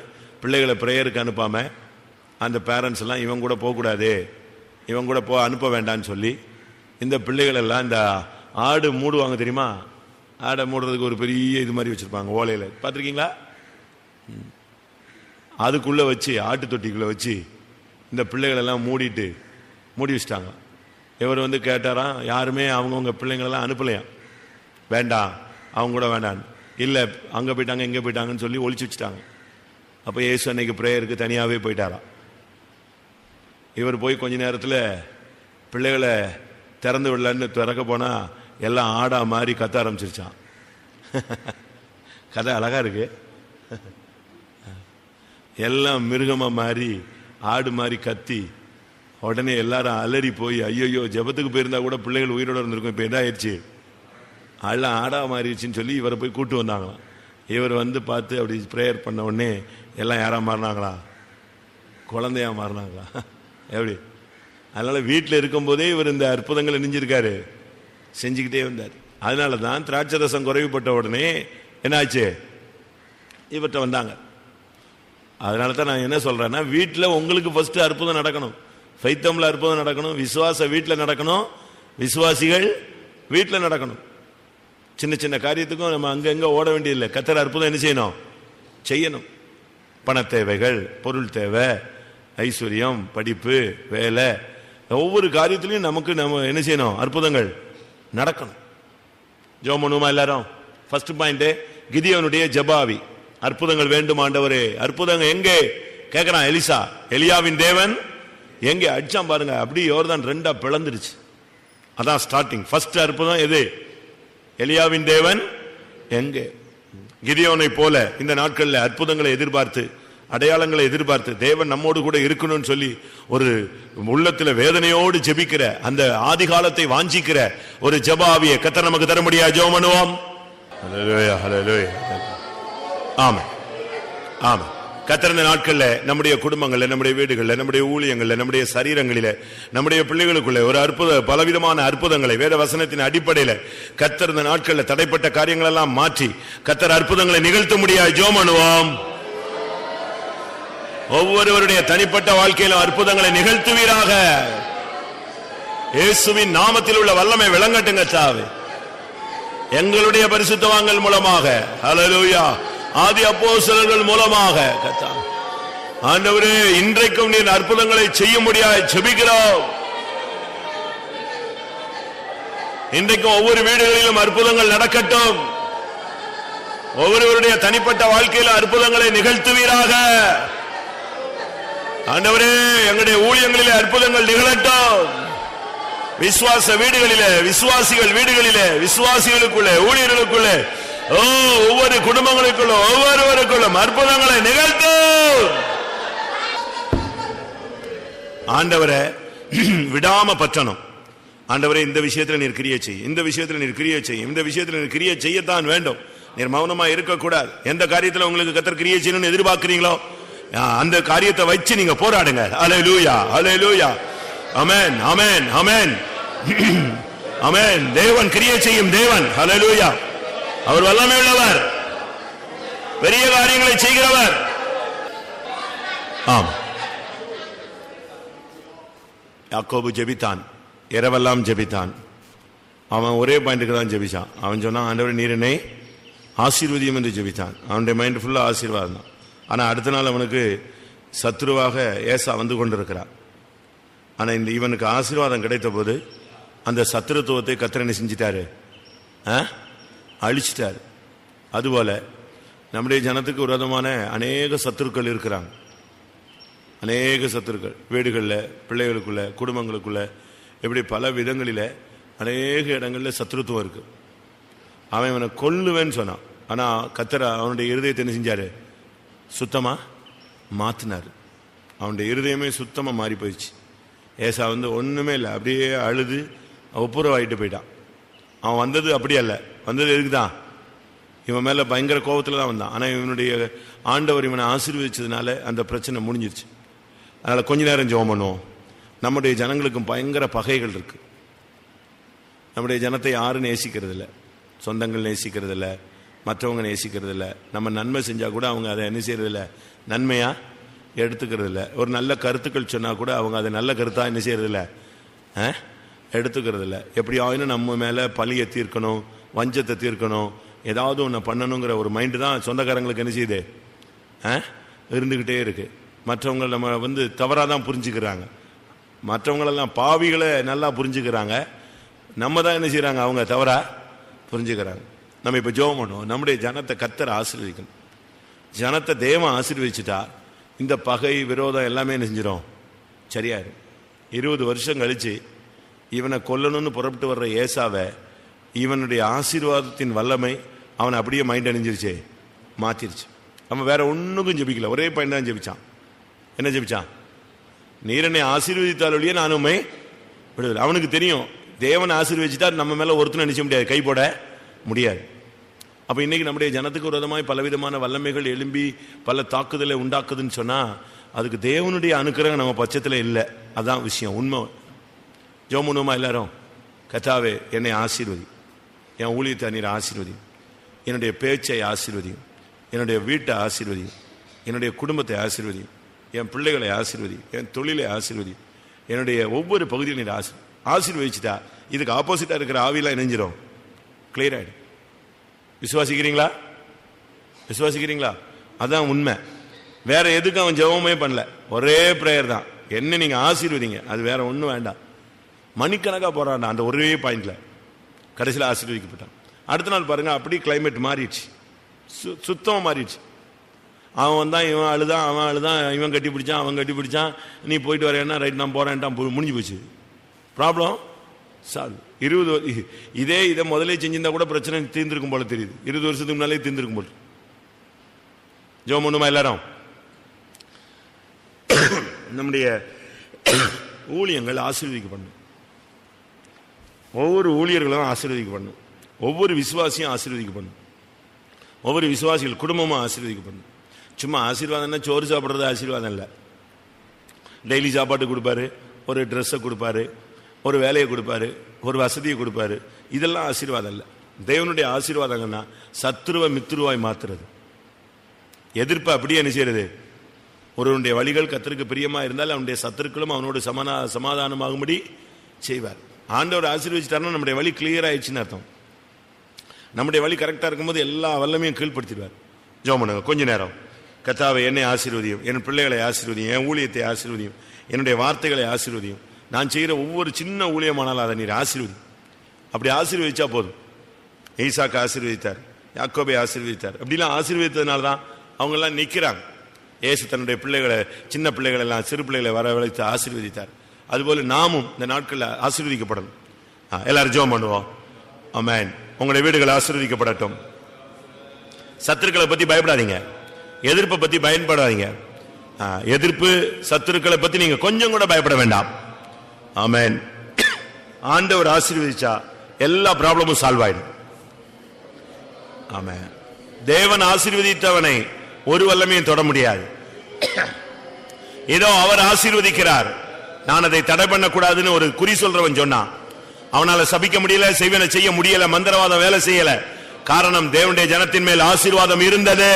பிள்ளைகளை ப்ரேயருக்கு அனுப்பாமல் அந்த பேரண்ட்ஸ் எல்லாம் இவன் கூட போகக்கூடாது. இவன் கூட போ அனுப்ப வேண்டாம்னு சொல்லி இந்த பிள்ளைகளெல்லாம் இந்த ஆடு மூடுவாங்க தெரியுமா? ஆடை மூடுறதுக்கு ஒரு பெரிய இது மாதிரி வச்சுருப்பாங்க ஓலையில். பார்த்துருக்கீங்களா? அதுக்குள்ளே வச்சு ஆட்டு தொட்டிக்குள்ளே வச்சு இந்த பிள்ளைகளெல்லாம் மூடிட்டு மூடி வச்சிட்டாங்க. இவர் வந்து கேட்டாராம் யாருமே அவங்கவுங்க பிள்ளைங்களெல்லாம் அனுப்பலையாம் வேண்டாம். அவங்க கூட வேண்டாம் இல்லை அங்கே போயிட்டாங்க இங்கே போயிட்டாங்கன்னு சொல்லி ஒழிச்சு வச்சுட்டாங்க. அப்போ ஏசு அன்னைக்கு ப்ரேயருக்கு தனியாகவே போயிட்டாராம். இவர் போய் கொஞ்ச நேரத்தில் பிள்ளைகளை திறந்து விடலான்னு திறக்க போனால் எல்லாம் ஆடா மாதிரி கத்த ஆரம்பிச்சிருச்சான் கதை அழகாக இருக்கு. எல்லாம் மிருகமாக மாறி ஆடு மாதிரி கத்தி உடனே எல்லாரும் அலறி போய் ஐயோ ஜெபத்துக்கு போயிருந்தா கூட பிள்ளைகள் உயிரோட இருந்திருக்கும் இப்போ என்ன ஆயிடுச்சு? அதெல்லாம் ஆடா மாறிடுச்சின்னு சொல்லி இவரை போய் கூட்டு வந்தாங்களாம். இவர் வந்து பார்த்து அப்படி ப்ரேயர் பண்ண உடனே எல்லாம் யாராக மாறினாங்களா? குழந்தையா மாறினாங்களா? [LAUGHS] எப்படி? அதனால் வீட்டில் இருக்கும்போதே இவர் இந்த அற்புதங்களை நெஞ்சிருக்காரு செஞ்சுக்கிட்டே வந்தார். அதனால தான் திராட்சை ரசம் குறைவுபட்ட உடனே என்னாச்சு? இவர்கிட்ட வந்தாங்க. அதனால தான் நான் என்ன சொல்கிறேன்னா வீட்டில் உங்களுக்கு ஃபஸ்ட்டு அற்புதம் நடக்கணும். ஃபைத்தமில் அற்புதம் நடக்கணும். விசுவாச வீட்டில் நடக்கணும். விசுவாசிகள் வீட்டில் நடக்கணும். சின்ன சின்ன காரியத்துக்கும் நம்ம அங்கங்கே ஓட வேண்டியதில்லை. கத்தர் அற்புதம் என்ன செய்யணும்? செய்யணும். பண தேவைகள் பொருள் தேவை ஐஸ்வர்யம் படிப்பு வேலை ஒவ்வொரு காரியத்திலையும் நமக்கு நம்ம என்ன செய்யணும்? அற்புதங்கள் நடக்கணும். ஜோம் பண்ணுமா எல்லாரும்? ஃபர்ஸ்ட் பாயிண்ட் கிதியவனுடைய ஜபாவி. அற்புதங்கள் வேண்டுமாண்டவரே அற்புதங்கள் எங்கே? கேக்குறான் எலிசா. எலியாவின் தேவன் எங்கே? அடிச்சான் பாருங்க. அப்படி யோர்தான் ரெண்டா பிளந்துருச்சு. அதான் ஸ்டார்டிங் ஃபர்ஸ்ட் அற்புதம் எது? எலியாவின் தேவன் எங்கே? கிதியோனை போல இந்த நாட்களில் அற்புதங்களை எதிர்பார்த்து அடையாளங்களை எதிர்பார்த்து தேவன் நம்மோடு கூட இருக்கணும்னு சொல்லி ஒரு உள்ளத்தில் வேதனையோடு ஜெபிக்கிற அந்த ஆதிகாலத்தை வாஞ்சிக்கிற ஒரு ஜபாவிய கத்த நமக்கு தர முடியா ஜெபம் பண்ணுவோம்? ஆமா ஆமா கத்திருந்த நாட்கள்ல நம்முடைய குடும்பங்கள்ல நம்முடைய வீடுகள்ல நம்முடைய ஊழியங்கள்ல நம்முடைய சரீரங்களில நம்முடைய பிள்ளைகளுக்குள்ள ஒரு அற்புத பலவிதமான அற்புதங்களை வேத வசனத்தின் அடிப்படையில கத்திருந்த நாட்கள்ல தடைப்பட்ட காரியங்கள் எல்லாம் மாற்றி கத்தர் அற்புதங்களை நிகழ்த்த முடியாது ஜோம் ஒவ்வொருவருடைய தனிப்பட்ட வாழ்க்கையிலும் அற்புதங்களை நிகழ்த்துவீராக. இயேசுவின் நாமத்தில் உள்ள வல்லமை விளங்கட்டுங்க சாவு. எங்களுடைய பரிசுத்தவாங்கள் மூலமாக. ஹalleluya ஆதி அப்போஸ்தலர்கள் மூலமாக. கத்தா ஆண்டவரே இன்றைக்கும் நீ அற்புதங்களை செய்ய முடியாது செபிக்கிறோம் இன்றைக்கும் ஒவ்வொரு வீடுகளிலும் அற்புதங்கள் நடக்கட்டும். ஒவ்வொருவருடைய தனிப்பட்ட வாழ்க்கையில் அற்புதங்களை நிகழ்த்துவீராக. ஆண்டவரே எங்களுடைய ஊழியங்களிலே அற்புதங்கள் நிகழட்டும். விசுவாச வீடுகளிலே விசுவாசிகள் வீடுகளிலே விசுவாசிகளுக்குள்ளே ஊழியர்களுக்குள்ளே ஓ ஒவ்வொரு குடும்பங்களுக்குள்ள ஒவ்வொருவருக்குள்ளும் அற்புதங்களை நிகழ்த்தும் ஆண்டவரை [CLEARS THROAT] விடாம பற்றணும். ஆண்டவரை இந்த விஷயத்துல நீர் கிரியை செய். இந்த விஷயத்துல நீர் கிரியை செய்ய இந்த விஷயத்தில் நீர் கிரியை செய்யத்தான் வேண்டும். நீர் மௌனமா இருக்கக்கூடாது. எந்த காரியத்தில் உங்களுக்கு கத்தர் கிரியை செய்யணும்னு எதிர்பார்க்கிறீங்களோ அந்த காரியத்தை வச்சு நீங்க போராடுங்க. அலே லூயா அலே லூயா அமேன் அமேன் அமேன் அமேன் தேவன் கிரியை செய்யும் தேவன். ஹalleluya அவர் வல்லமை உள்ளவர். பெரிய காரியங்களை செய்கிறவர். ஆம். யாக்கோபு ஜெபித்தான். இரவெல்லாம் ஜெபித்தான். அவன் ஒரே பாயிண்ட்டுக்கு தான் ஜெபிச்சான். அவன் சொன்னான் ஆண்டவர் நீரினை ஆசீர்வதியம் என்று ஜெபித்தான். அவனுடைய மைண்ட் ஃபுல்லாக ஆசீர்வாதம் தான். ஆனால் அடுத்த நாள் அவனுக்கு சத்ருவாக ஏசா வந்து கொண்டிருக்கிறான் ஆனால் இந்த இவனுக்கு ஆசீர்வாதம் கிடைத்த போது அந்த சத்ருத்துவத்தை கத்திரனை செஞ்சிட்டாரு? ஆ? அழிச்சிட்டார். அதுபோல நம்முடைய ஜனத்துக்கு விரோதமான அநேக சத்துருக்கள் இருக்கிறாங்க. அநேக சத்துருக்கள். வீடுகளில் பிள்ளைகளுக்குள்ள குடும்பங்களுக்குள்ள இப்படி பல விதங்களில் அநேக இடங்களில் சத்ருத்துவம் இருக்குது அவன் இவனை கொல்லுவேன்னு சொன்னான். ஆனால் கத்தரை அவனுடைய இருதயத்தை என்ன செஞ்சார்? சுத்தமாக மாற்றினார் அவனுடைய இருதயமே சுத்தமாக மாறி போயிடுச்சு. ஏசா வந்து ஒன்றுமே இல்லை அப்படியே அழுது ஒப்புரவாயிட்டு போயிட்டான். அவன் வந்தது அப்படி அல்ல. வந்தது எதுக்குதான்? இவன் மேலே பயங்கர கோபத்தில் தான் வந்தான். ஆனால் இவனுடைய ஆண்டவர் இவனை ஆசீர்வதிச்சதுனால அந்த பிரச்சனை முடிஞ்சிருச்சு. அதனால் கொஞ்ச நேரம் ஜெபம் பண்ணுவோம். நம்முடைய ஜனங்களுக்கும் பயங்கர பகைகள் இருக்கு. நம்முடைய ஜனத்தை யாரும் நேசிக்கிறதில்ல. சொந்தங்கள் நேசிக்கிறதில்ல. மற்றவங்க நேசிக்கிறதில்ல. நம்ம நன்மை செஞ்சால் கூட அவங்க அதை என்ன செய்யறதில்ல? நன்மையாக நன்மையா? எடுத்துக்கிறது இல்லை ஒரு நல்ல கருத்துக்கள் சொன்னால் கூட அவங்க அதை நல்ல கருத்தாக என்ன செய்யறதில்ல? ஆ? எடுத்துக்கிறது இல்லை எப்படி ஆயினும் நம்ம மேலே பழியை தீர்க்கணும் வஞ்சத்தை தீர்க்கணும் ஏதாவது ஒன்று பண்ணணுங்கிற ஒரு மைண்டு தான் சொந்தக்காரங்களுக்கு என்ன செய்யுது? ஆ? இருக்குது மற்றவங்க நம்ம வந்து தவறாக தான் புரிஞ்சுக்கிறாங்க. மற்றவங்களெல்லாம் பாவிகளை நல்லா புரிஞ்சுக்கிறாங்க. நம்ம தான் என்ன செய்கிறாங்க அவங்க தவறாக புரிஞ்சுக்கிறாங்க. நம்ம இப்போ ஜோம் பண்ணுவோம். நம்முடைய ஜனத்தை கத்தரை ஆசீர்வதிக்கணும். ஜனத்தை தெய்வம் ஆசீர்வதிச்சுட்டா இந்த பகை விரோதம் எல்லாமே என்ன செஞ்சிடும் சரியாயிரும். இருபது வருஷம் கழிச்சு இவனை கொல்லணும்னு புறப்பட்டு வர்ற ஏசாவை இவனுடைய ஆசீர்வாதத்தின் வல்லமை அவனை அப்படியே மைண்ட் அணிஞ்சிருச்சே. மாத்திருச்சு. அவன் வேற ஒன்றுக்கும் ஜெபிக்கல. ஒரே பையன் தான் ஜெபிச்சான். என்ன ஜெபிச்சான்? நீரனை ஆசீர்வதித்தாலொழியே நானுமே விடுதலை. அவனுக்கு தெரியும். தேவனை ஆசீர்வதிச்சிட்டா நம்ம மேலே ஒருத்தனை நினைச்ச முடியாது. கை போட முடியாது. அப்போ இன்னைக்கு நம்முடைய ஜனத்துக்கு விரோதமாய் பலவிதமான வல்லமைகள் எழும்பி பல தாக்குதலை உண்டாக்குதுன்னு சொன்னால் அதுக்கு தேவனுடைய அனுக்கிரகம் நம்ம பட்சத்தில் இல்லை. அதுதான் விஷயம். உண்மை. ஜோமுனுமா எல்லாரும் கத்தாவே என்னை ஆசீர்வதி என் ஊழியத்தை நீர் ஆசீர்வதி என்னுடைய பேச்சை ஆசீர்வதி என்னுடைய வீட்டை ஆசீர்வதி என்னுடைய குடும்பத்தை ஆசீர்வதி என் பிள்ளைகளை ஆசீர்வதி என் தொழிலை ஆசீர்வதி என்னுடைய ஒவ்வொரு பகுதியும் நீர் ஆசி ஆசீர்வதிச்சுட்டா இதுக்கு ஆப்போசிட்டாக இருக்கிற ஆவிலாம் இணைஞ்சிரும் கிளியர் ஆகிடும் விசுவாசிக்கிறீங்களா விசுவாசிக்கிறீங்களா அதான் உண்மை வேற எதுக்கும் அவன் ஜெபமே பண்ணல ஒரே ப்ரேயர் தான் என்ன நீங்கள் ஆசீர்வதிங்க அது வேற ஒன்றும் வேண்டாம் மணிக்கணக்காக போறான் அந்த ஒரே பாயிண்டில் கடைசியில் ஆசீர்வதிக்கப்பட்டான். அடுத்த நாள் பாருங்கள் அப்படி கிளைமேட் மாறிடுச்சு. சு- சுத்தமாக மாறிடுச்சு. அவன் வந்தான் இவன் அழுதான் அவன் அழுதான் இவன் கட்டி பிடிச்சான் அவன் கட்டி பிடிச்சான். நீ போயிட்டு வரேன்னா ரைட் நான் போகிறேன்ட்டான் முடிஞ்சு போச்சு. Problem solve. இருபது இதே இதை முதலே செஞ்சிருந்தா கூட பிரச்சனை தீர்ந்திருக்கும் போல தெரியுது. இருபது வருஷத்துக்கு முன்னாலே தீர்ந்துருக்கும் போல. ஜோம் ஒண்ணுமா எல்லாரும்? [COUGHS] நம்முடைய ஊழியங்கள் ஆசீர்வதிக்கப்படணும். ஒவ்வொரு ஊழியர்களும் ஆசீர்வதிக்கப்படணும். ஒவ்வொரு விசுவாசியும் ஆசீர்வதிக்கப்படணும். ஒவ்வொரு விசுவாசிகள் குடும்பமும் ஆசீர்வதிக்கப்படணும். சும்மா ஆசீர்வாதம்னா சோறு சாப்பிட்றது ஆசீர்வாதம் இல்லை. டெய்லி சாப்பாடு கொடுப்பாரு ஒரு ட்ரெஸ்ஸை கொடுப்பாரு ஒரு வேலையை கொடுப்பாரு ஒரு வசதியை கொடுப்பாரு. இதெல்லாம் ஆசீர்வாதம் இல்லை. தேவனுடைய ஆசீர்வாதங்கன்னா சத்ருவை மித்ருவாய் மாத்துறது. எதிர்ப்பு அப்படியே என்ன செய்யறது? ஒருவனுடைய வழிகள் கத்தருக்கு பிரியமாக இருந்தால் அவனுடைய சத்துருக்களும் அவனோடு சமானா சமாதானமாகும்படி செய்வார். ஆண்டவர் ஆசீர்வதிச்சிட்டாருன்னா நம்முடைய வழி கிளியர் ஆயிடுச்சுன்னு அர்த்தம். நம்முடைய வழி கரெக்டாக இருக்கும்போது எல்லா வல்லமையும் கீழ்ப்படுத்திடுவார். ஜோம் பண்ணுங்க கொஞ்ச நேரம். கத்தாவை என்னை ஆசீர்வதியும். என் பிள்ளைகளை ஆசீர்வதியும். என் ஊழியத்தை ஆசீர்வதியும். என்னுடைய வார்த்தைகளை ஆசீர்வதியும். நான் செய்கிற ஒவ்வொரு சின்ன ஊழியமானாலும் அதை நீர் ஆசீர்வதி. அப்படி ஆசீர்வதிச்சா போதும். ஈசாக்கு ஆசீர்வதித்தார். யாக்கோபை ஆசீர்வதித்தார். அப்படிலாம் ஆசீர்வதித்ததுனால தான் அவங்கெல்லாம் நிற்கிறாங்க. ஏசு தன்னுடைய பிள்ளைகளை சின்ன பிள்ளைகளெல்லாம் சிறு பிள்ளைகளை வரவழைத்து ஆசீர்வதித்தார். அதுபோல நாமும் இந்த நாட்களில் ஆசீர்வதிக்கப்படணும். எல்லாரும் ஜோம் பண்ணுவோம். ஆமேன். உங்களுடைய வீடுகள் ஆசீர்வதிக்கப்படட்டும். சத்துருக்களை பத்தி பயப்படாதீங்க. எதிர்ப்பை பத்தி பயன்படாதீங்க. எதிர்ப்பு சத்துருக்களை பத்தி நீங்க கொஞ்சம் கூட பயப்பட வேண்டாம். ஆமேன். ஆண்டவர் ஆசீர்வதிச்சா எல்லா ப்ராப்ளமும் சால்வ் ஆயிடும். ஆமேன். தேவன் ஆசீர்வதித்தவனை ஒரு வல்லமையும் தொட முடியாது. ஏதோ அவர் ஆசீர்வதிக்கிறார். நான் அதை தடை பண்ணக்கூடாதுன்னு ஒரு குறி சொல்றவன் சொன்னான். அவனால சபிக்க முடியல செய்வன செய்ய முடியல மந்திரவாதம் வேலை செய்யல. காரணம் தேவனுடைய ஜனத்தின் மேல் ஆசீர்வாதம் இருந்தது.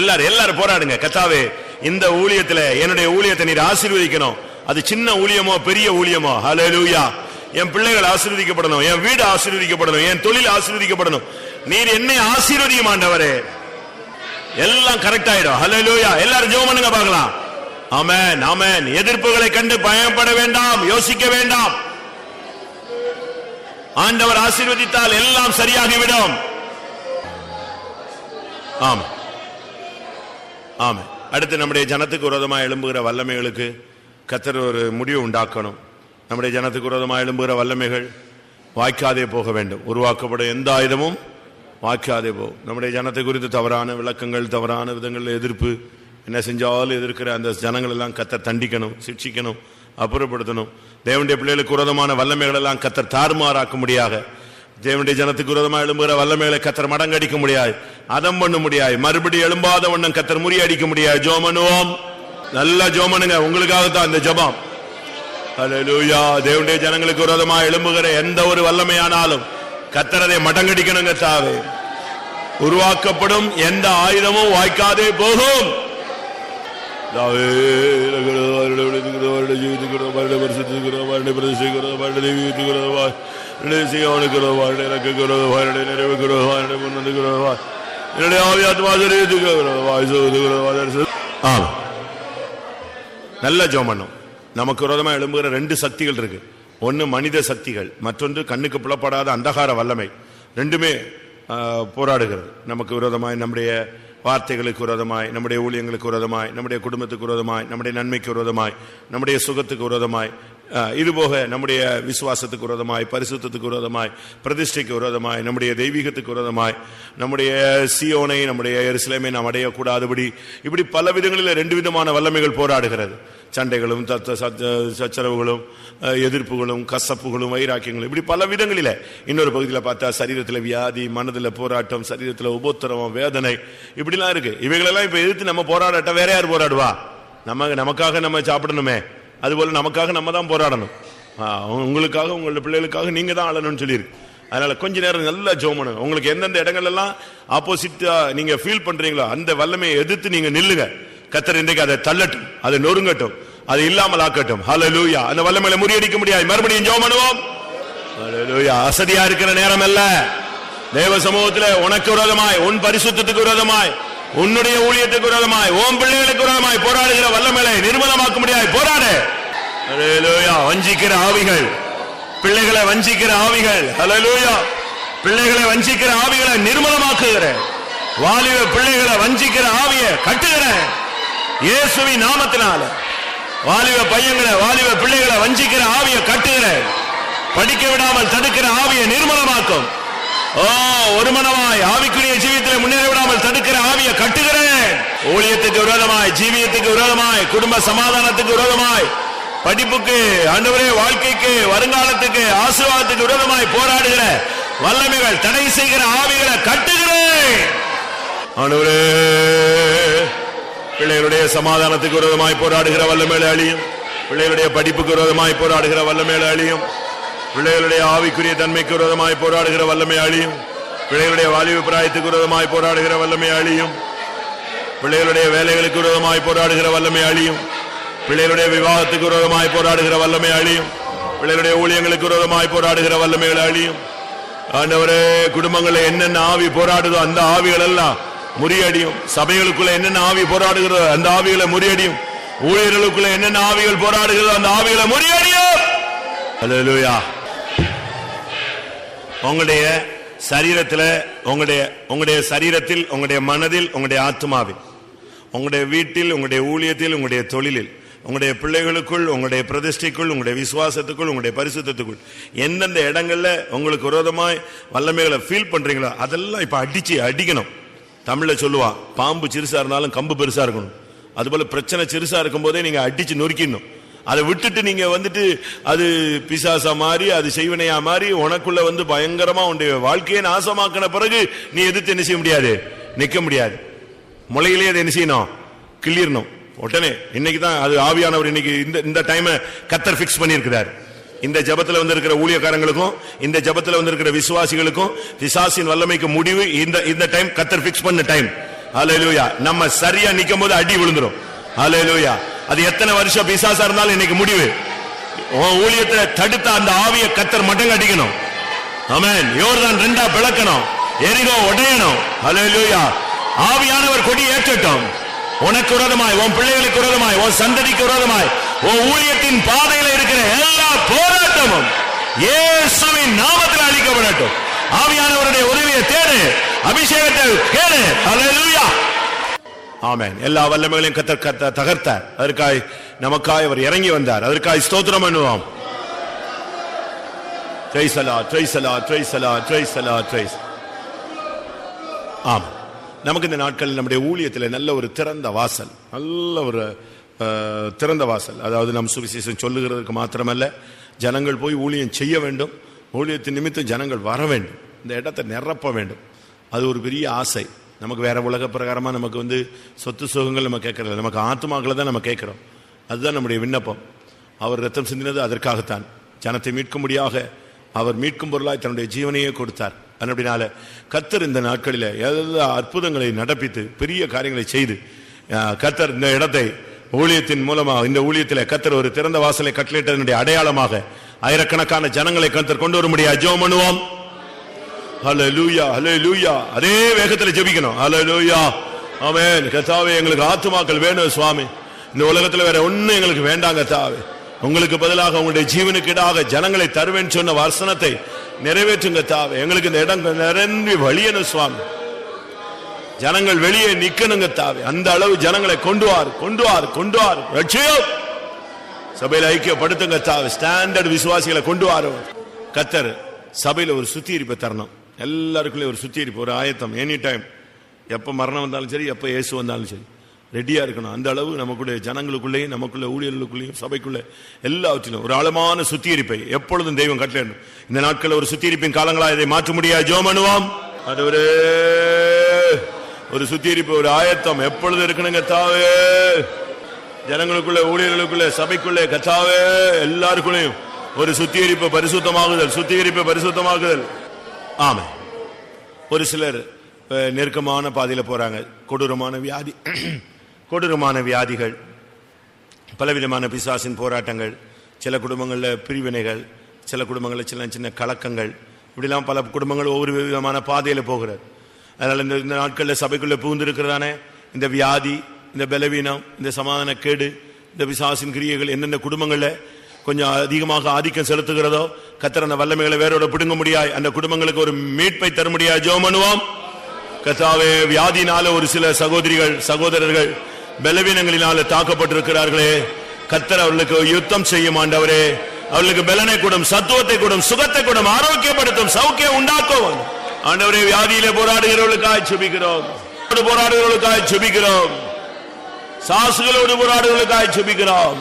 எல்லாரும் எல்லாரும் போராடுங்க கத்தாவே. இந்த ஊழியத்துல என்னுடைய ஊழியத்தை நீர் ஆசீர்வதிக்கணும். அது சின்ன ஊழியமோ பெரிய ஊழியமோ? ஹலோ லூயா என் பிள்ளைகள் ஆசீர்வதிக்கப்படணும் என் வீடு ஆசீர்வதிக்கப்படணும் என் தொழில் ஆசீர்வதிக்கப்படணும். நீர் என்னை ஆசீர்வதிக்க மாண்டவரே எல்லாம் கரெக்ட் ஆயிடும். ஹலோ லூயா எல்லாரும் ஜோ பண்ணுங்க பார்க்கலாம். அமேன் அமேன் எதிர்ப்புகளை கண்டு பயப்பட வேண்டாம் யோசிக்க வேண்டாம். ஆண்டவர் ஆசீர்வதித்தால் எல்லாம் சரியாகிவிடும். ஆமா ஆமா அடுத்து நம்முடைய ஜனத்துக்கு விரோதமாக எழும்புகிற வல்லமைகளுக்கு கத்தர் ஒரு முடிவு உண்டாக்கணும். நம்முடைய ஜனத்துக்கு விரோதமாக எழும்புகிற வல்லமைகள் வாய்க்காதே போக வேண்டும். உருவாக்கப்படும் எந்த ஆயுதமும் வாய்க்காதே போகும். நம்முடைய ஜனத்தை குறித்து தவறான விளக்கங்கள் தவறான விதங்களில் எதிர்ப்பு என்ன செஞ்சாலும் எதிர்க்கிற அந்த ஜனங்கள் எல்லாம் கத்தர் தண்டிக்கணும் சிக்ஷிக்கணும் அப்புறப்படுத்தணும். தேவனுடைய பிள்ளைகளுக்கு உரதமான வல்லமைகள் எல்லாம் கத்தர் தாறுமாறாக்க முடியாக தேவனுடைய ஜனத்துக்கு விரோதமாக எழும்புகிற வல்லமைகளை கத்தர் மடங்கடிக்க முடியாது அதம் பண்ண முடியாது மறுபடியும் எழும்பாத வண்ணம் கத்தர் முறியடிக்க முடியாது ஜோமனுவோம் நல்லா ஜோமனுங்க உங்களுக்காக தான் இந்த ஜபம். அலலூயா தேவனுடைய ஜனங்களுக்கு விரோதமாக எழும்புகிற எந்த ஒரு வல்லமையானாலும் கத்தரதை மடங்கடிக்கணுங்க தாவே. உருவாக்கப்படும் எந்த ஆயுதமும் வாய்க்காதே போகும். நல்ல ஜெபம் பண்ணும் நமக்கு விரோதமா எழும்புகிற ரெண்டு சக்திகள் இருக்கு ஒன்னு மனித சக்திகள் மற்றொன்று கண்ணுக்கு புலப்படாத அந்தகார வல்லமை ரெண்டுமே போராடுகிறது நமக்கு விரோதமாய் நம்முடைய வார்த்தைகளுக்கு விரோதமாய் நம்முடைய ஊழியங்களுக்கு விரோதமாய் நம்முடைய குடும்பத்துக்கு விரோதமாய் நம்முடைய நன்மைக்கு விரோதமாய் நம்முடைய சுகத்துக்கு விரோதமாய் இதுபோக நம்முடைய விசுவாசத்துக்கு விரோதமாய் பரிசுத்தத்துக்கு விரோதமாய் பிரதிஷ்டைக்கு விரோதமாய் நம்முடைய தெய்வீகத்துக்கு விரோதமாய் நம்முடைய சியோனை நம்முடைய எருசலேமை நாம் அடையக்கூடாதபடி இப்படி பல விதங்களில் ரெண்டு விதமான வல்லமைகள் போராடுகிறது. சண்டைகளும் தத்த சச்சரவுகளும் எதிர்ப்புகளும் கசப்புகளும் வைராக்கியங்களும். இப்படி பல விதங்களில் இன்னொரு பகுதியில் பார்த்தா சரீரத்தில் வியாதி மனதில் போராட்டம் சரீரத்தில் உபோத்தரம் வேதனை இப்படிலாம் இருக்கு. இவைகளெல்லாம் இப்போ எதிர்த்து நம்ம போராடட்ட வேற யார் போராடுவா? நம்ம நமக்காக நம்ம சாப்பிடணுமே. அதுபோல் நமக்காக நம்ம தான் போராடணும். உங்களுக்காக உங்களோட பிள்ளைகளுக்காக நீங்கள் தான் ஆளணும்னு சொல்லியிருக்கு. அதனால கொஞ்ச நேரம் நல்லா ஜோமனு. உங்களுக்கு எந்தெந்த இடங்கள்லாம் ஆப்போசிட்டா நீங்க ஃபீல் பண்றீங்களோ அந்த வல்லமையை எதிர்த்து நீங்க நில்லுங்க. கத்தர் இன்றைக்கு அதை தள்ளட்டும் அதை நொறுங்கட்டும் அது இல்லாமல் ஆக்கட்டும். ஹலலூயா அந்த வல்லமையில முறியடிக்க முடியாது. மறுபடியும் ஜெபம் பண்ணுவோம். ஹalleluya அசதியா இருக்கிற நேரம் அல்ல. தேவ சமூகத்துல உனக்கு விரோதமாய் உன் பரிசுத்தத்துக்கு விரோதமாய் உன்னுடைய ஊழியத்துக்கு விரோதமாய் ஓம் பிள்ளைகளுக்கு விரோதமாய் போராடுகிற வல்லமையை நிர்மலமாக்க முடியாது. போராடு. வஞ்சிக்கிற ஆவிகள். பிள்ளைகளை வஞ்சிக்கிற ஆவிகள். ஹலலூயா பிள்ளைகளை வஞ்சிக்கிற ஆவிகளை நிர்மலமாக்குகிறேன். வாலிப பிள்ளைகளை வஞ்சிக்கிற ஆவிய கட்டுகிறேன். இயேசுவி நாமத்தினால. வாலிப பையங்களை வாலிப பிள்ளைகளை வஞ்சிக்கிற ஆவியை கட்டுகிறேன் படிக்க விடாமல் தடுக்கிற ஆவியை நிர்மலமாக்கும். ஓ ஒரு மனமாய் ஆவிக்குரிய ஜீவியத்தில் முன்னேற விடாமல் தடுக்கிற ஆவியை கட்டுகிறேன். ஊழியத்துக்கு விரோதமாய் ஜீவியத்துக்கு விரோதமாய் குடும்ப சமாதானத்துக்கு விரோதமாய் படிப்புக்கு அன்றுவரே வாழ்க்கைக்கு வருங்காலத்துக்கு ஆசீர்வாதத்துக்கு விரோதமாய் போராடுகிற வல்லமைகள் தடை செய்கிற ஆவிகளை கட்டுகிறேன். அனுவரே பிள்ளைகளுடைய சமாதானத்துக்கு விரோதமாய் போராடுகிற வல்லமேல அழியும். பிள்ளைகளுடைய படிப்புக்கு விரோதமாய் போராடுகிற வல்லமேல அழியும். பிள்ளைகளுடைய ஆவிக்குரிய தன்மைக்கு விரோதமாய் போராடுகிற வல்லமை அழியும். பிள்ளைகளுடைய வாலிப பிராயத்துக்கு விரோதமாய் போராடுகிற வல்லமை அழியும். பிள்ளைகளுடைய வேலைகளுக்கு விரோதமாய் போராடுகிற வல்லமை அழியும். பிள்ளைகளுடைய விவாகத்துக்கு விரோதமாய் போராடுகிற வல்லமை அழியும். பிள்ளைகளுடைய ஊழியங்களுக்கு விரோதமாய் போராடுகிற வல்லமைகள் அழியும். ஆண்டவரே குடும்பங்களில் என்னென்ன ஆவி போராடுதோ அந்த ஆவிகள் எல்லாம் முறியடியும். சபைகளுக்குள்ள என்னென்ன ஆவி போராடுகிறதோ அந்த ஆவிகளை முறியடியும். ஊழியர்களுக்குள்ள என்னென்ன ஆவிகள் போராடுகிறதோ அந்த ஆவிகளை முறியடியும். அல்லேலூயா உங்களுடைய சரீரத்தில் உங்களுடைய உங்களுடைய சரீரத்தில் உங்களுடைய மனதில் உங்களுடைய ஆத்மாவில் உங்களுடைய வீட்டில் உங்களுடைய ஊழியத்தில் உங்களுடைய தொழிலில் உங்களுடைய பிள்ளைகளுக்குள் உங்களுடைய பிரதிஷ்டைக்குள் உங்களுடைய விசுவாசத்துக்குள் உங்களுடைய பரிசுத்தத்துக்குள் எந்தெந்த இடங்கள்ல உங்களுக்கு விரோதமாய் வல்லமைகளை ஃபீல் பண்றீங்களோ அதெல்லாம் இப்ப அடிச்சு அடிக்கணும். தமிழ்ல சொல்லுவா பாம்பு சிறுசா இருந்தாலும் கம்பு பெருசா இருக்கணும். அதுபோல பிரச்சனை சிறுசா இருக்கும் போதே நீங்க அடிச்சு நொறுக்கிடணும். அதை விட்டுட்டு நீங்க வந்துட்டு அது பிசாசா மாறி அது செய்வனையா மாறி உனக்குள்ள வந்து பயங்கரமா உன்னுடைய வாழ்க்கையை நாசமாக்கின பிறகு நீ எதிர்த்து என்ன செய்ய முடியாது? நிக்க முடியாது. முளையிலேயே அதை என்ன செய்யணும்? கிள்ளிடணும் உடனே இன்னைக்கு தான் அது ஆவியானவர் இன்னைக்கு இந்த இந்த டைமை கத்தர் பிக்ஸ் பண்ணியிருக்கிறார். இந்த ஜபத்தில் வந்து இருக்கிற ஊழியக்காரங்களுக்கும் இந்த ஜபத்தில் வந்து இருக்கிற விசுவாசிகளுக்கும் பிசாசின் வல்லமைக்கு முடிவு இந்த இந்த டைம் கத்தர் பிக்ஸ் பண்ண டைம் அலையலூயா நம்ம சரியா நிக்கும் போது அடி விழுந்துரும். அலையலூயா அது எத்தனை வருஷம் பிசாசா இருந்தாலும் இன்னைக்கு முடிவு. ஊழியத்தை தடுத்த அந்த ஆவிய கத்தர் மட்டும் அடிக்கணும். ஆமென் யோர்தான் ரெண்டா பிளக்கணும். எரிகோ உடையணும். அலையலூயா ஆவியானவர் கொடி ஏற்றட்டும். உனக்கு விரோதமாய் உன் பிள்ளைகளுக்கு விரோதமாய் உன் சந்ததிக்கு விரோதமாய் உன் ஊழியத்தின் பாதையில இருக்கிற இயேசுவின் நாமத்தில் அளிக்கப்படட்டும் ஆவியானவருடைய உதவியை தேடு அபிஷேகத்தை கேளு. அல்லேலூயா ஆமென். எல்லா வல்லமைகளையும் கத்தர் கத்த தகர்த்தார் அதற்காய் நமக்காய் அவர் இறங்கி வந்தார். அதற்காய் ஸ்தோத்திரம் பண்ணுவோம். ட்ரைசலா ட்ரைசலா ட்ரைசலா ட்ரைசலா ட்ரைஸ் ஆம் நமக்கு இந்த நாட்களில் நம்முடைய ஊழியத்தில் நல்ல ஒரு திறந்த வாசல். நல்ல ஒரு அஹ், திறந்த வாசல். அதாவது நம் சுவிசேஷம் சொல்லுகிறதுக்கு மாத்திரமல்ல. ஜனங்கள் போய் ஊழியம் செய்ய வேண்டும். ஊழியத்தின் நிமித்தம் ஜனங்கள் வர வேண்டும். இந்த இடத்தை நிரப்ப வேண்டும். அது ஒரு பெரிய ஆசை. நமக்கு வேற உலக பிரகாரமாக நமக்கு வந்து சொத்து சுகங்கள் நம்ம கேட்கறது நமக்கு ஆத்மாக்களை தான் நம்ம கேட்குறோம். அதுதான் நம்முடைய விண்ணப்பம். அவர் ரத்தம் சிந்தினது அதற்காகத்தான். ஜனத்தை மீட்கும்படியாக அவர் மீட்கும் பொருளாய் தன்னுடைய ஜீவனையே கொடுத்தார். அப்படினால கத்தர் இந்த நாட்களில் எல்லா அற்புதங்களை நடப்பித்து பெரிய காரியங்களை செய்து கத்தர் இந்த இடத்தை ஊழியத்தின் மூலமாக இந்த ஊழியத்தில் கத்தர் ஒரு திறந்த வாசலை கட்டளையிட்டதனுடைய அடையாளமாக ஆயிரக்கணக்கான ஜனங்களை கத்தர் கொண்டு வர முடியாது. ஜெபம் பண்ணுவோம். ஹalleluya ஹalleluya அதே வேகத்தில் ஜெபிக்கணும். ஹalleluya ஆமென் கர்த்தாவே எங்களுக்கு ஆத்துமாக்கள் வேணும் சுவாமி. இந்த உலகத்துல வேற ஒன்றும் எங்களுக்கு வேண்டாம் கர்த்தாவே. உங்களுக்கு பதிலாக உங்களுடைய ஜீவனுக்கிடாக ஜனங்களை தருவேன் சொன்ன வசனத்தை நிறைவேற்றுங்க தாவே எங்களுக்கு இந்த இடம் நிரம்பி வழியணும் சுவாமி. ஜனங்கள் வெளியே நிக்கணுங்க தாவே. அந்த அளவு ஜனங்களை கொண்டுவார் கொண்டுவார் கொண்டுவார். சபையில ஐக்கியப்படுத்துங்க தாவே. ஸ்டாண்டர்ட் விசுவாசிகளை கொண்டு வாரும் கத்தர் சபையில ஒரு சுத்திகரிப்பை தரணும். எல்லாருக்குள்ளே ஒரு சுத்திகரிப்பு ஒரு ஆயத்தம். எனி டைம் எப்ப மரணம் வந்தாலும் சரி எப்போ இயேசு வந்தாலும் சரி. ரெடியா இருக்கணும். அந்த அளவு நமக்குடைய ஜனங்களுக்குள்ளேயும் நமக்குள்ள ஊழியர்களுக்குள்ளேயும் சபைக்குள்ளே எல்லாவற்றிலும் ஒரு ஆழமான சுத்திகரிப்பை எப்பொழுதும் தெய்வம் கட்டளணும் இந்த நாட்களில் ஒரு சுத்திகரிப்பின் காலங்களா இதை மாற்ற முடியாது. ஜோமனுவாம் அது ஒரு ஒரு சுத்திகரிப்பு ஒரு ஆயத்தம் எப்பொழுது இருக்கணுங்க தாவே ஜனங்களுக்குள்ள ஊழியர்களுக்குள்ள சபைக்குள்ளே கத்தாவே எல்லாருக்குள்ளேயும் ஒரு சுத்திகரிப்பு பரிசுத்தமாகுதல் சுத்திகரிப்பு பரிசுத்தமாகுதல். ஆமா ஒரு சிலர் நெருக்கமான பாதையில் போறாங்க. கொடூரமான வியாதி [CLEARS THROAT] கொடூரமான வியாதிகள் பலவிதமான பிசாசின் போராட்டங்கள் சில குடும்பங்களில் பிரிவினைகள் சில குடும்பங்களில் சின்ன சின்ன கலக்கங்கள். இப்படிலாம் பல குடும்பங்கள் ஒவ்வொரு விதமான பாதையில் போகிறது. அதனால் இந்த இந்த நாட்களில் சபைக்குள்ளே பூந்திருக்கிறதானே இந்த வியாதி இந்த பலவீனம் இந்த சமாதான கேடு இந்த விசாசின் கிரியைகள் என்னென்ன குடும்பங்களில் கொஞ்சம் அதிகமாக ஆதிக்கம் செலுத்துகிறதோ கத்தர் அந்த வல்லமைகளை வேறோட பிடுங்க முடியாது அந்த குடும்பங்களுக்கு ஒரு மீட்பை தர முடியாது ஜோம் பண்ணுவோம். கத்தாவே வியாதினால ஒரு சில சகோதரிகள் சகோதரர்கள் பலவீனங்களினால தாக்கப்பட்டிருக்கிறார்களே. கத்தர் அவர்களுக்கு யுத்தம் செய்யும் ஆண்டவரே. அவர்களுக்கு பலனை கூடும் சத்துவத்தை கூடும் சுகத்தை கூடும் ஆரோக்கியப்படுத்தும் சௌக்கியம் உண்டாக்கும் ஆண்டவரே வியாதியிலே போராடுகிறவர்களுக்காக செபிக்கிறோம் போராடுகிறவர்களுக்காக செபிக்கிறோம் சாசுகளோடு போராடுகிறவர்களுக்காய் செபிக்கிறோம்